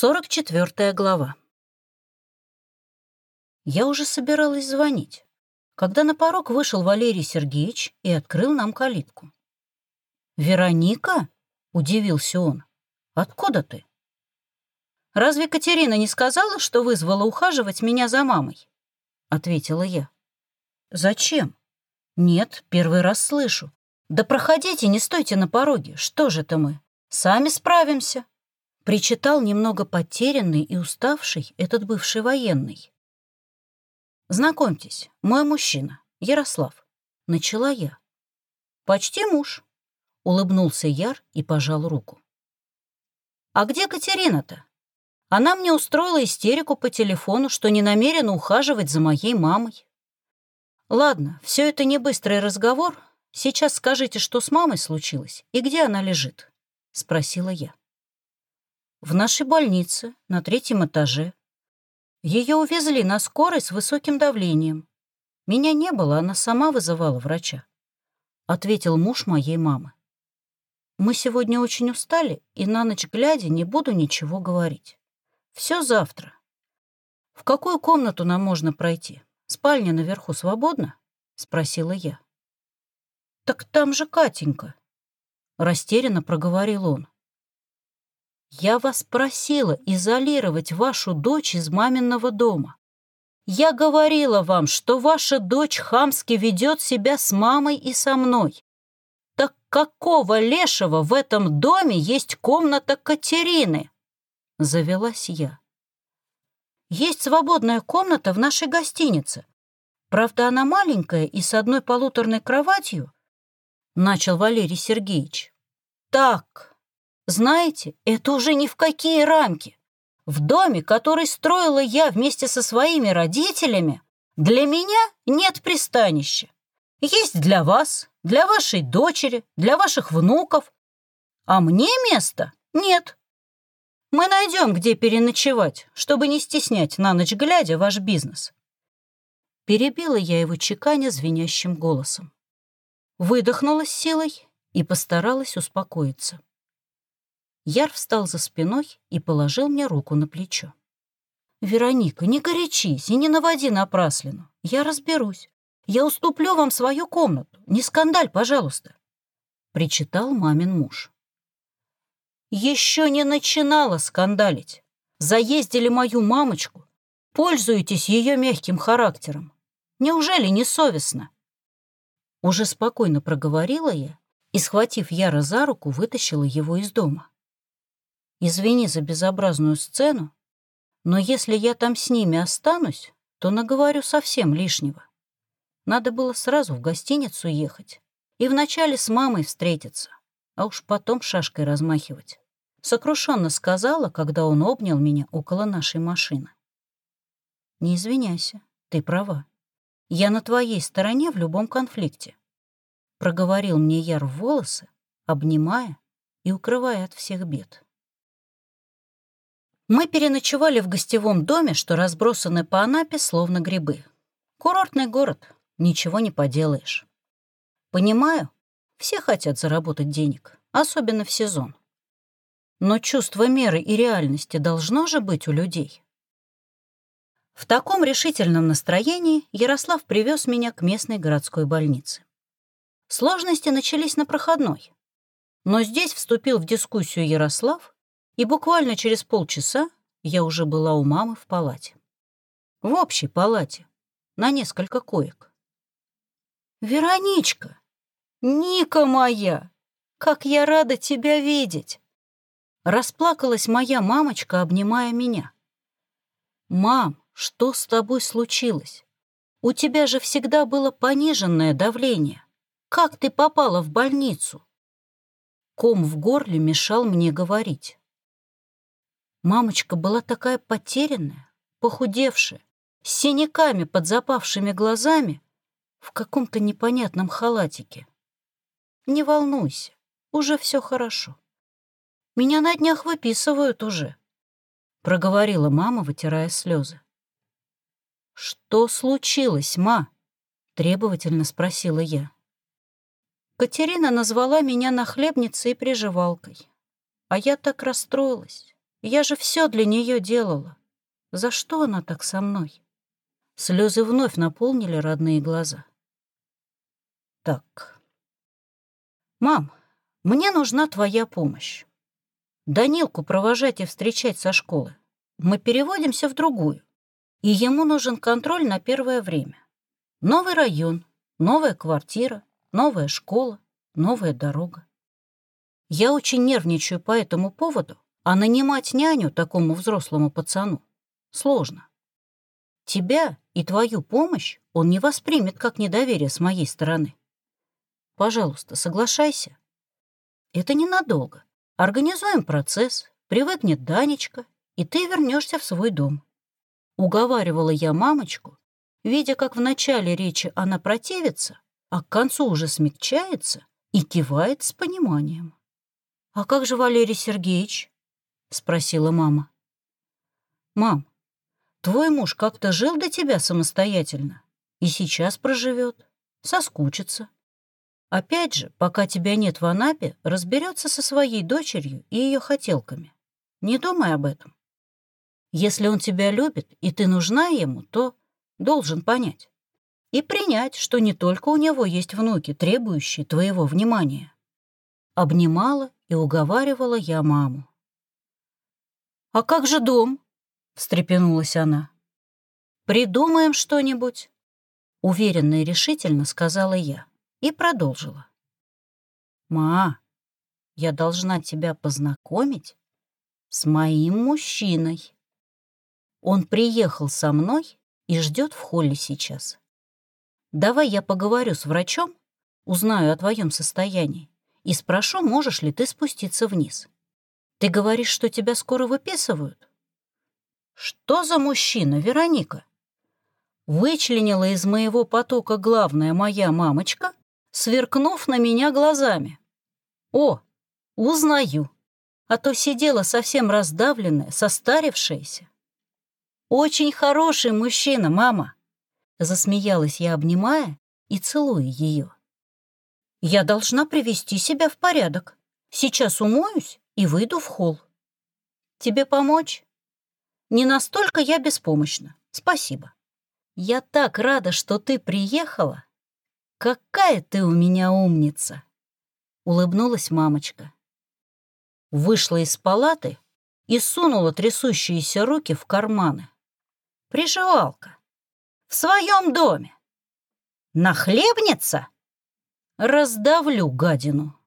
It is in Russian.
44 глава. Я уже собиралась звонить, когда на порог вышел Валерий Сергеевич и открыл нам калитку. «Вероника?» — удивился он. «Откуда ты?» «Разве Катерина не сказала, что вызвала ухаживать меня за мамой?» — ответила я. «Зачем?» «Нет, первый раз слышу. Да проходите, не стойте на пороге. Что же это мы? Сами справимся» причитал немного потерянный и уставший этот бывший военный. «Знакомьтесь, мой мужчина, Ярослав», — начала я. «Почти муж», — улыбнулся Яр и пожал руку. «А где Катерина-то? Она мне устроила истерику по телефону, что не намерена ухаживать за моей мамой. Ладно, все это не быстрый разговор. Сейчас скажите, что с мамой случилось и где она лежит?» — спросила я. В нашей больнице, на третьем этаже. Ее увезли на скорой с высоким давлением. Меня не было, она сама вызывала врача. Ответил муж моей мамы. Мы сегодня очень устали, и на ночь глядя не буду ничего говорить. Все завтра. В какую комнату нам можно пройти? Спальня наверху свободна? Спросила я. Так там же Катенька. Растерянно проговорил он. Я вас просила изолировать вашу дочь из маминого дома. Я говорила вам, что ваша дочь хамски ведет себя с мамой и со мной. Так какого лешего в этом доме есть комната Катерины? Завелась я. Есть свободная комната в нашей гостинице. Правда, она маленькая и с одной полуторной кроватью, начал Валерий Сергеевич. Так, знаете, это уже ни в какие рамки. В доме, который строила я вместе со своими родителями, для меня нет пристанища. Есть для вас, для вашей дочери, для ваших внуков. А мне места нет. Мы найдем, где переночевать, чтобы не стеснять на ночь глядя ваш бизнес. Перебила я его чеканя звенящим голосом. Выдохнула с силой и постаралась успокоиться. Яр встал за спиной и положил мне руку на плечо. «Вероника, не горячись и не наводи напраслину. Я разберусь. Я уступлю вам свою комнату. Не скандаль, пожалуйста», — причитал мамин муж. «Еще не начинала скандалить. Заездили мою мамочку. Пользуетесь ее мягким характером. Неужели не совестно?» Уже спокойно проговорила я и, схватив Яра за руку, вытащила его из дома. Извини за безобразную сцену, но если я там с ними останусь, то наговорю совсем лишнего. Надо было сразу в гостиницу ехать и вначале с мамой встретиться, а уж потом шашкой размахивать. Сокрушенно сказала, когда он обнял меня около нашей машины. «Не извиняйся, ты права. Я на твоей стороне в любом конфликте», — проговорил мне Яр в волосы, обнимая и укрывая от всех бед. Мы переночевали в гостевом доме, что разбросаны по Анапе, словно грибы. Курортный город, ничего не поделаешь. Понимаю, все хотят заработать денег, особенно в сезон. Но чувство меры и реальности должно же быть у людей. В таком решительном настроении Ярослав привез меня к местной городской больнице. Сложности начались на проходной. Но здесь вступил в дискуссию Ярослав и буквально через полчаса я уже была у мамы в палате. В общей палате, на несколько коек. «Вероничка! Ника моя! Как я рада тебя видеть!» Расплакалась моя мамочка, обнимая меня. «Мам, что с тобой случилось? У тебя же всегда было пониженное давление. Как ты попала в больницу?» Ком в горле мешал мне говорить. Мамочка была такая потерянная, похудевшая, с синяками под запавшими глазами, в каком-то непонятном халатике. «Не волнуйся, уже все хорошо. Меня на днях выписывают уже», — проговорила мама, вытирая слезы. «Что случилось, ма?» — требовательно спросила я. Катерина назвала меня нахлебницей и приживалкой, а я так расстроилась Я же все для нее делала. За что она так со мной? Слезы вновь наполнили родные глаза. Так. Мам, мне нужна твоя помощь. Данилку провожать и встречать со школы. Мы переводимся в другую. И ему нужен контроль на первое время. Новый район, новая квартира, новая школа, новая дорога. Я очень нервничаю по этому поводу, а нанимать няню такому взрослому пацану сложно. Тебя и твою помощь он не воспримет как недоверие с моей стороны. Пожалуйста, соглашайся. Это ненадолго. Организуем процесс, привыкнет Данечка, и ты вернешься в свой дом. Уговаривала я мамочку, видя, как в начале речи она противится, а к концу уже смягчается и кивает с пониманием. «А как же Валерий Сергеевич?» — спросила мама. «Мам, твой муж как-то жил до тебя самостоятельно и сейчас проживет, соскучится. Опять же, пока тебя нет в Анапе, разберется со своей дочерью и ее хотелками. Не думай об этом. Если он тебя любит, и ты нужна ему, то должен понять. И принять, что не только у него есть внуки, требующие твоего внимания. Обнимала и уговаривала я маму. «А как же дом?» — встрепенулась она. «Придумаем что-нибудь», — уверенно и решительно сказала я и продолжила. «Ма, я должна тебя познакомить с моим мужчиной. Он приехал со мной и ждет в холле сейчас. Давай я поговорю с врачом, узнаю о твоем состоянии и спрошу, можешь ли ты спуститься вниз. Ты говоришь, что тебя скоро выписывают? Что за мужчина, Вероника? Вычленила из моего потока главная моя мамочка, сверкнув на меня глазами. О, узнаю. А то сидела совсем раздавленная, состарившаяся. Очень хороший мужчина, мама. Засмеялась я, обнимая и целуя ее. Я должна привести себя в порядок. Сейчас умоюсь и выйду в холл. Тебе помочь? Не настолько я беспомощна. Спасибо. Я так рада, что ты приехала. Какая ты у меня умница!» Улыбнулась мамочка. Вышла из палаты и сунула трясущиеся руки в карманы. Приживалка. В своем доме. Нахлебница? Раздавлю гадину.